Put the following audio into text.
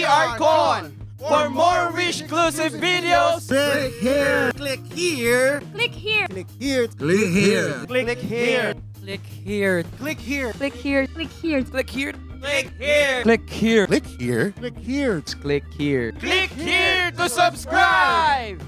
we are gone. For more Wish exclusive videos, Click here Click here Click here. Click here Click here click here. Click here. Click here. Click here. Click here. Click here. Click here. Click here. Click here. Click here Click here. Click here to subscribe.